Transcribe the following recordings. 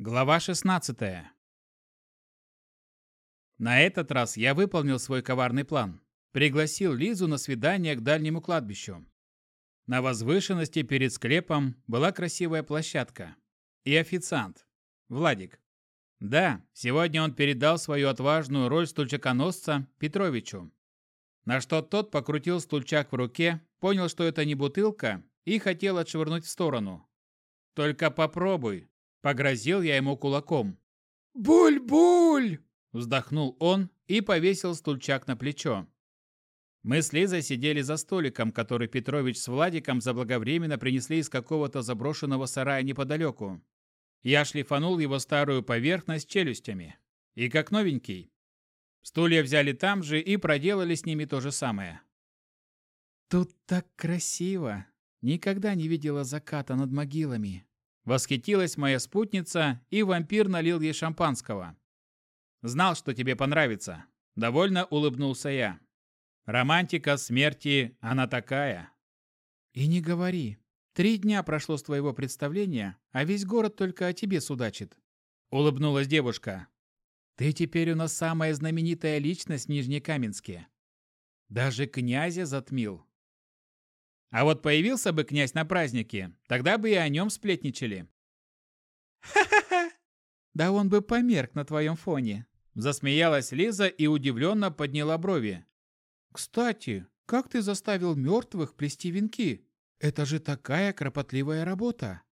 Глава 16 На этот раз я выполнил свой коварный план. Пригласил Лизу на свидание к дальнему кладбищу. На возвышенности перед склепом была красивая площадка. И официант. Владик. Да, сегодня он передал свою отважную роль стульчаконосца Петровичу. На что тот покрутил стульчак в руке, понял, что это не бутылка, и хотел отшвырнуть в сторону. «Только попробуй», — погрозил я ему кулаком. «Буль-буль!» — вздохнул он и повесил стульчак на плечо. Мы с Лизой сидели за столиком, который Петрович с Владиком заблаговременно принесли из какого-то заброшенного сарая неподалеку. Я шлифанул его старую поверхность челюстями. И как новенький. Стулья взяли там же и проделали с ними то же самое. «Тут так красиво!» Никогда не видела заката над могилами. Восхитилась моя спутница, и вампир налил ей шампанского. Знал, что тебе понравится. Довольно улыбнулся я. Романтика смерти, она такая. И не говори. Три дня прошло с твоего представления, а весь город только о тебе судачит. Улыбнулась девушка. Ты теперь у нас самая знаменитая личность в Нижнекаменске. Даже князя затмил. А вот появился бы князь на празднике, тогда бы и о нем сплетничали. Ха-ха-ха! Да он бы померк на твоем фоне. Засмеялась Лиза и удивленно подняла брови. Кстати, как ты заставил мертвых плести венки? Это же такая кропотливая работа.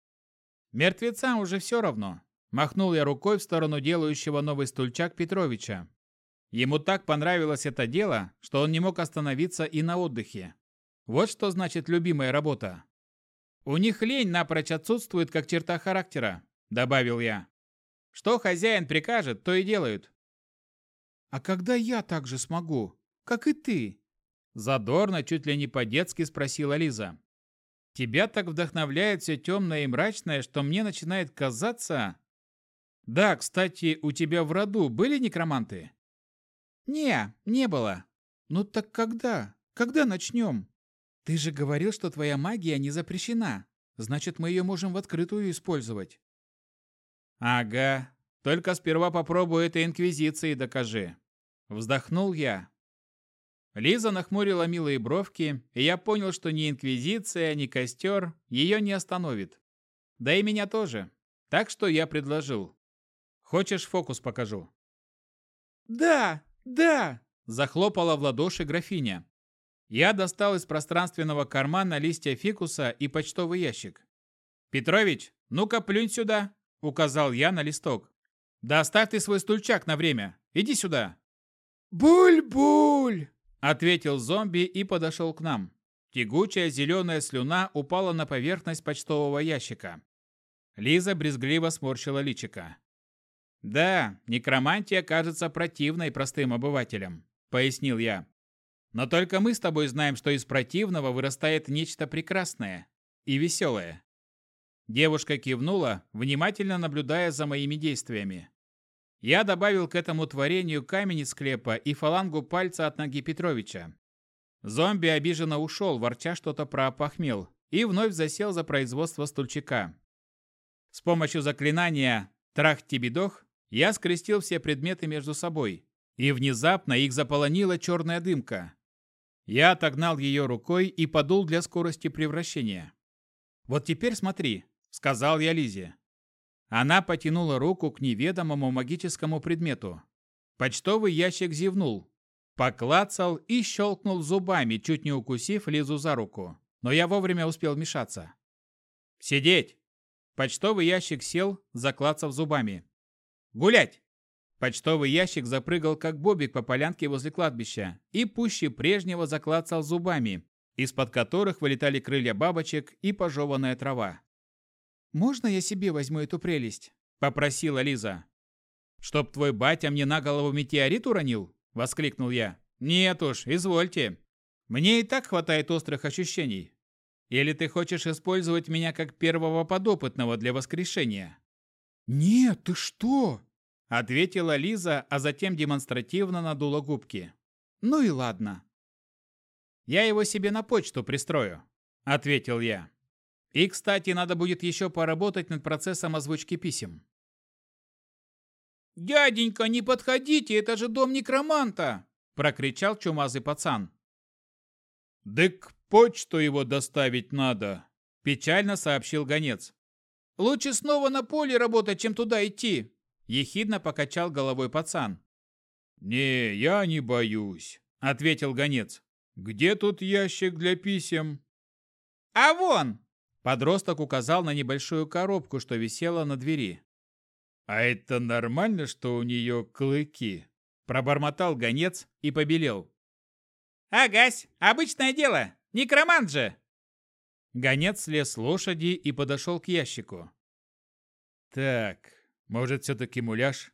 Мертвецам уже все равно. Махнул я рукой в сторону делающего новый стульчак Петровича. Ему так понравилось это дело, что он не мог остановиться и на отдыхе. Вот что значит любимая работа. У них лень напрочь отсутствует как черта характера, добавил я. Что хозяин прикажет, то и делают. А когда я так же смогу, как и ты? Задорно, чуть ли не по-детски спросила Лиза. Тебя так вдохновляет все темное и мрачное, что мне начинает казаться... Да, кстати, у тебя в роду были некроманты? Не, не было. Ну так когда? Когда начнем? Ты же говорил, что твоя магия не запрещена. Значит, мы ее можем в открытую использовать. Ага. Только сперва попробуй это инквизиции докажи. Вздохнул я. Лиза нахмурила милые бровки, и я понял, что ни инквизиция, ни костер ее не остановит. Да и меня тоже. Так что я предложил. Хочешь, фокус покажу? Да, да! Захлопала в ладоши графиня. Я достал из пространственного кармана листья фикуса и почтовый ящик. «Петрович, ну-ка плюнь сюда!» – указал я на листок. «Да оставь ты свой стульчак на время. Иди сюда!» «Буль-буль!» – ответил зомби и подошел к нам. Тягучая зеленая слюна упала на поверхность почтового ящика. Лиза брезгливо сморщила личика. «Да, некромантия кажется противной простым обывателям», – пояснил я. Но только мы с тобой знаем, что из противного вырастает нечто прекрасное и веселое. Девушка кивнула, внимательно наблюдая за моими действиями. Я добавил к этому творению камень из склепа и фалангу пальца от ноги Петровича. Зомби обиженно ушел, ворча что-то про опохмел, и вновь засел за производство стульчика. С помощью заклинания «Трах-Тибидох» я скрестил все предметы между собой, и внезапно их заполонила черная дымка. Я отогнал ее рукой и подул для скорости превращения. «Вот теперь смотри», — сказал я Лизе. Она потянула руку к неведомому магическому предмету. Почтовый ящик зевнул, поклацал и щелкнул зубами, чуть не укусив Лизу за руку. Но я вовремя успел вмешаться. «Сидеть!» Почтовый ящик сел, заклацав зубами. «Гулять!» Почтовый ящик запрыгал, как бобик по полянке возле кладбища, и пуще прежнего заклацал зубами, из-под которых вылетали крылья бабочек и пожеванная трава. «Можно я себе возьму эту прелесть?» – попросила Лиза. «Чтоб твой батя мне на голову метеорит уронил?» – воскликнул я. «Нет уж, извольте. Мне и так хватает острых ощущений. Или ты хочешь использовать меня как первого подопытного для воскрешения?» «Нет, ты что?» Ответила Лиза, а затем демонстративно надула губки. Ну и ладно. Я его себе на почту пристрою, ответил я. И, кстати, надо будет еще поработать над процессом озвучки писем. «Дяденька, не подходите, это же дом некроманта!» – прокричал чумазый пацан. «Дык почту его доставить надо», – печально сообщил гонец. «Лучше снова на поле работать, чем туда идти», – ехидно покачал головой пацан. «Не, я не боюсь», – ответил гонец. «Где тут ящик для писем?» «А вон!» – подросток указал на небольшую коробку, что висела на двери. «А это нормально, что у нее клыки?» Пробормотал гонец и побелел. «Агась, обычное дело, некромант же!» Гонец слез с лошади и подошел к ящику. «Так, может, все-таки муляж?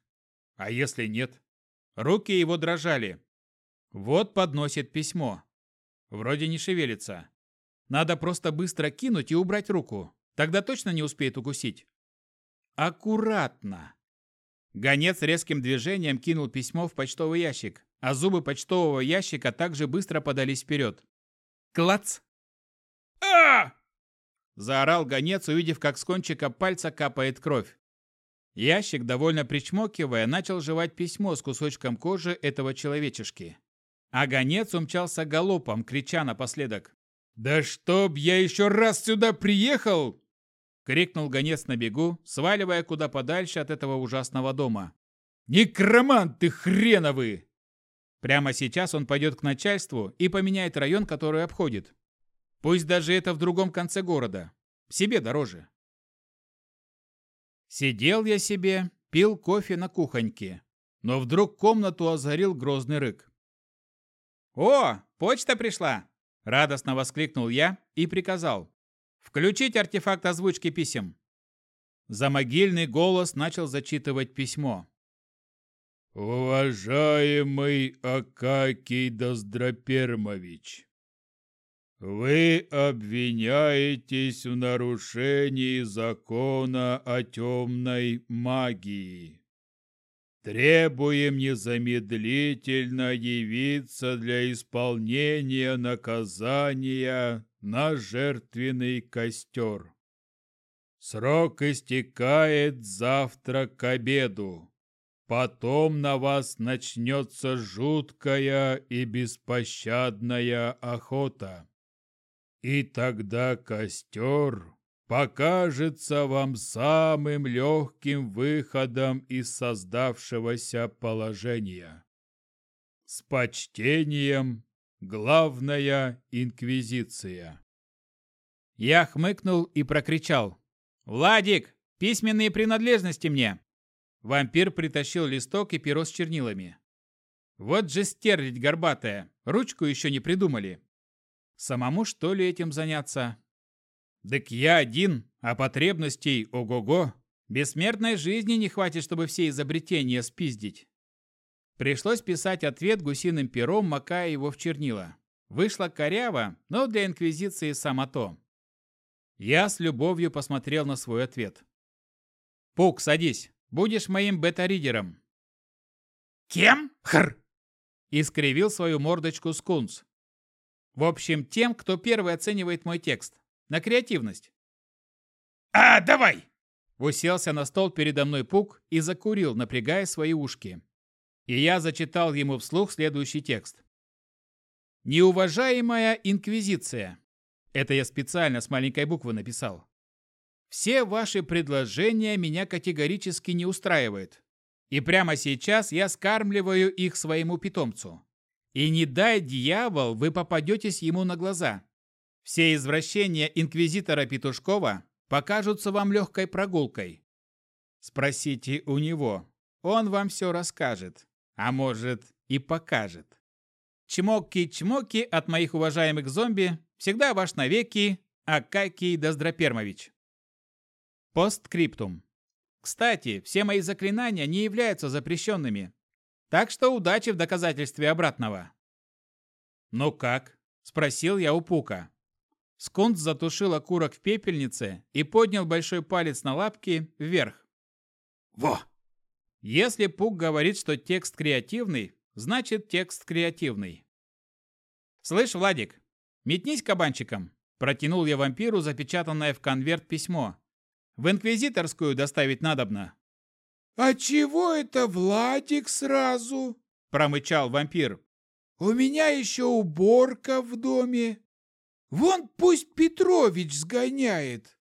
А если нет?» Руки его дрожали. Вот подносит письмо. Вроде не шевелится. Надо просто быстро кинуть и убрать руку. Тогда точно не успеет укусить. Аккуратно. Гонец резким движением кинул письмо в почтовый ящик, а зубы почтового ящика также быстро подались вперед. Клац! а Заорал гонец, увидев, как с кончика пальца капает кровь. Ящик, довольно причмокивая, начал жевать письмо с кусочком кожи этого человечешки. А гонец умчался галопом, крича напоследок. «Да чтоб я еще раз сюда приехал, — крикнул гонец на бегу, сваливая куда подальше от этого ужасного дома. «Некроманты хреновы!» Прямо сейчас он пойдет к начальству и поменяет район, который обходит. Пусть даже это в другом конце города. Себе дороже. Сидел я себе, пил кофе на кухоньке, но вдруг комнату озарил грозный рык. «О, почта пришла!» – радостно воскликнул я и приказал. Включить артефакт озвучки писем. Замогильный голос начал зачитывать письмо. Уважаемый Акакий Доздропермович, вы обвиняетесь в нарушении закона о темной магии. Требуем незамедлительно явиться для исполнения наказания на жертвенный костер. Срок истекает завтра к обеду. Потом на вас начнется жуткая и беспощадная охота. И тогда костер покажется вам самым легким выходом из создавшегося положения. С почтением, Главная инквизиция. Я хмыкнул и прокричал. «Владик, письменные принадлежности мне!» Вампир притащил листок и перо с чернилами. Вот же стерлядь горбатая, ручку еще не придумали. Самому что ли этим заняться? Дык я один, а потребностей ого-го. Бессмертной жизни не хватит, чтобы все изобретения спиздить. Пришлось писать ответ гусиным пером, макая его в чернила. Вышло коряво, но для Инквизиции само то. Я с любовью посмотрел на свой ответ. «Пук, садись. Будешь моим бета-ридером». «Кем? Хр!» Искривил свою мордочку скунс. В общем, тем, кто первый оценивает мой текст. На креативность. «А, давай!» Уселся на стол передо мной Пук и закурил, напрягая свои ушки и я зачитал ему вслух следующий текст. «Неуважаемая Инквизиция!» Это я специально с маленькой буквы написал. «Все ваши предложения меня категорически не устраивают. И прямо сейчас я скармливаю их своему питомцу. И не дай дьявол, вы попадетесь ему на глаза. Все извращения инквизитора Петушкова покажутся вам легкой прогулкой. Спросите у него, он вам все расскажет. А может, и покажет. Чмоки-чмоки от моих уважаемых зомби, всегда ваш навеки, Акакий Доздропермович. Посткриптум. Кстати, все мои заклинания не являются запрещенными. Так что удачи в доказательстве обратного. «Ну как?» – спросил я у Пука. Скунт затушил окурок в пепельнице и поднял большой палец на лапки вверх. «Во!» Если Пук говорит, что текст креативный, значит текст креативный. «Слышь, Владик, метнись кабанчиком!» Протянул я вампиру запечатанное в конверт письмо. «В инквизиторскую доставить надобно». «А чего это Владик сразу?» – промычал вампир. «У меня еще уборка в доме. Вон пусть Петрович сгоняет!»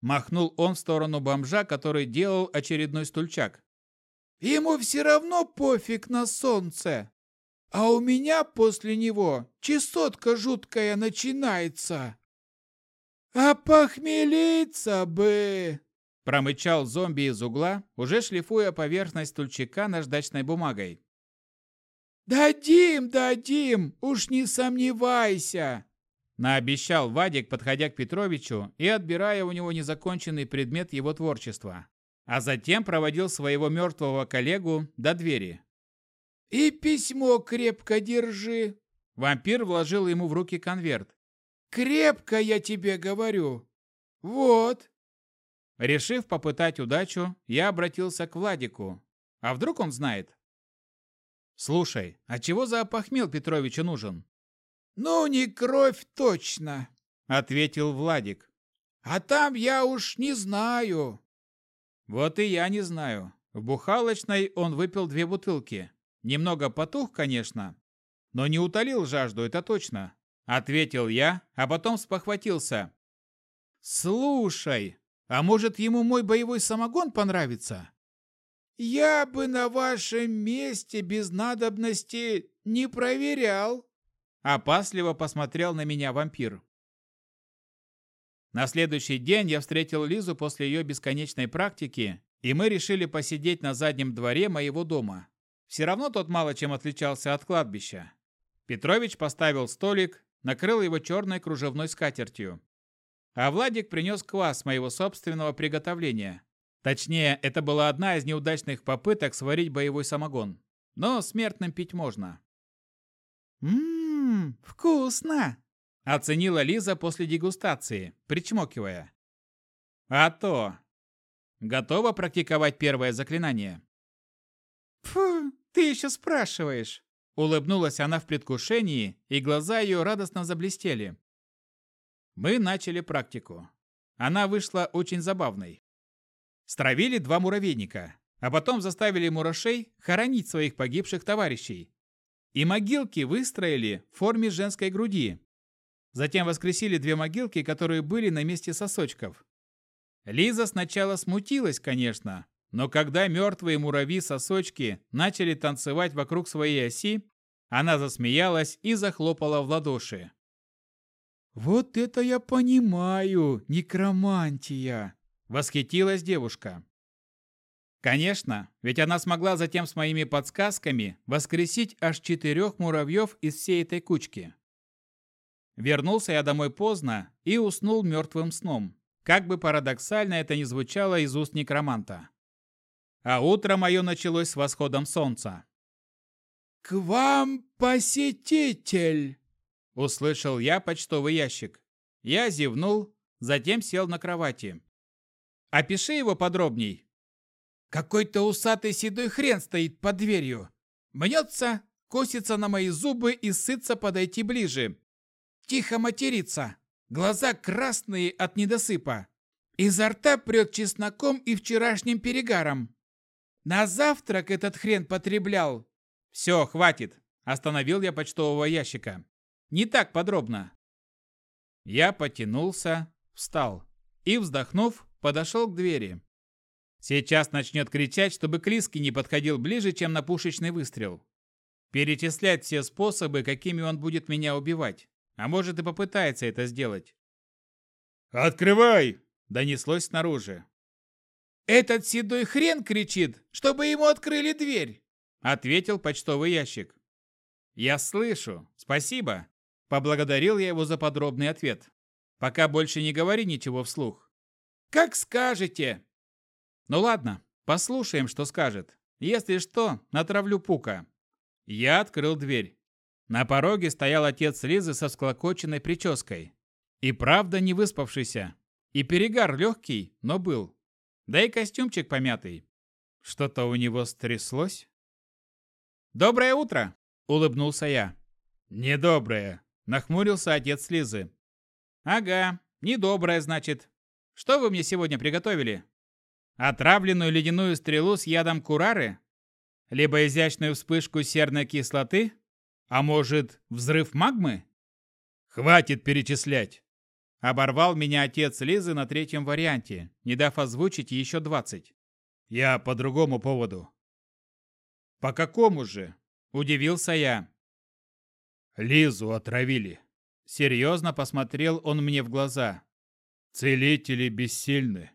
Махнул он в сторону бомжа, который делал очередной стульчак. «Ему все равно пофиг на солнце, а у меня после него чесотка жуткая начинается. А похмелиться бы!» Промычал зомби из угла, уже шлифуя поверхность стульчика наждачной бумагой. «Дадим, дадим, уж не сомневайся!» Наобещал Вадик, подходя к Петровичу и отбирая у него незаконченный предмет его творчества. А затем проводил своего мертвого коллегу до двери. «И письмо крепко держи!» Вампир вложил ему в руки конверт. «Крепко, я тебе говорю! Вот!» Решив попытать удачу, я обратился к Владику. А вдруг он знает? «Слушай, а чего за опохмел Петровичу нужен?» «Ну, не кровь точно», — ответил Владик. «А там я уж не знаю». «Вот и я не знаю. В бухалочной он выпил две бутылки. Немного потух, конечно, но не утолил жажду, это точно», — ответил я, а потом спохватился. «Слушай, а может ему мой боевой самогон понравится?» «Я бы на вашем месте без надобности не проверял», Опасливо посмотрел на меня вампир. На следующий день я встретил Лизу после ее бесконечной практики, и мы решили посидеть на заднем дворе моего дома. Все равно тот мало чем отличался от кладбища. Петрович поставил столик, накрыл его черной кружевной скатертью. А Владик принес квас моего собственного приготовления. Точнее, это была одна из неудачных попыток сварить боевой самогон. Но смертным пить можно. Ммм, «Ммм, вкусно!» – оценила Лиза после дегустации, причмокивая. «А то! Готова практиковать первое заклинание?» «Фу, ты еще спрашиваешь!» Улыбнулась она в предвкушении, и глаза ее радостно заблестели. Мы начали практику. Она вышла очень забавной. Стравили два муравейника, а потом заставили мурашей хоронить своих погибших товарищей, и могилки выстроили в форме женской груди. Затем воскресили две могилки, которые были на месте сосочков. Лиза сначала смутилась, конечно, но когда мертвые муравьи-сосочки начали танцевать вокруг своей оси, она засмеялась и захлопала в ладоши. «Вот это я понимаю, некромантия!» – восхитилась девушка. Конечно, ведь она смогла затем с моими подсказками воскресить аж четырех муравьев из всей этой кучки. Вернулся я домой поздно и уснул мертвым сном, как бы парадоксально это ни звучало из уст некроманта. А утро мое началось с восходом солнца. «К вам посетитель!» Услышал я почтовый ящик. Я зевнул, затем сел на кровати. «Опиши его подробней», какой-то усатый седой хрен стоит под дверью. Мнется, косится на мои зубы и сытся подойти ближе. Тихо матерится. Глаза красные от недосыпа. Изо рта прет чесноком и вчерашним перегаром. На завтрак этот хрен потреблял. Все, хватит. Остановил я почтового ящика. Не так подробно. Я потянулся, встал и, вздохнув, подошел к двери. Сейчас начнет кричать, чтобы к Лиске не подходил ближе, чем на пушечный выстрел. Перечислять все способы, какими он будет меня убивать. А может и попытается это сделать. «Открывай!» – донеслось снаружи. «Этот седой хрен кричит, чтобы ему открыли дверь!» – ответил почтовый ящик. «Я слышу. Спасибо!» – поблагодарил я его за подробный ответ. «Пока больше не говори ничего вслух». «Как скажете!» Ну ладно, послушаем, что скажет. Если что, натравлю Пука. Я открыл дверь. На пороге стоял отец Лизы со всклокоченной прической. И правда не выспавшийся. И перегар легкий, но был. Да и костюмчик помятый. Что-то у него стряслось? «Доброе утро!» – улыбнулся я. «Недоброе!» – нахмурился отец Лизы. «Ага, недоброе, значит. Что вы мне сегодня приготовили?» Отравленную ледяную стрелу с ядом курары? Либо изящную вспышку серной кислоты? А может, взрыв магмы? Хватит перечислять. Оборвал меня отец Лизы на третьем варианте, не дав озвучить еще двадцать. Я по другому поводу. По какому же? Удивился я. Лизу отравили. Серьезно посмотрел он мне в глаза. Целители бессильны.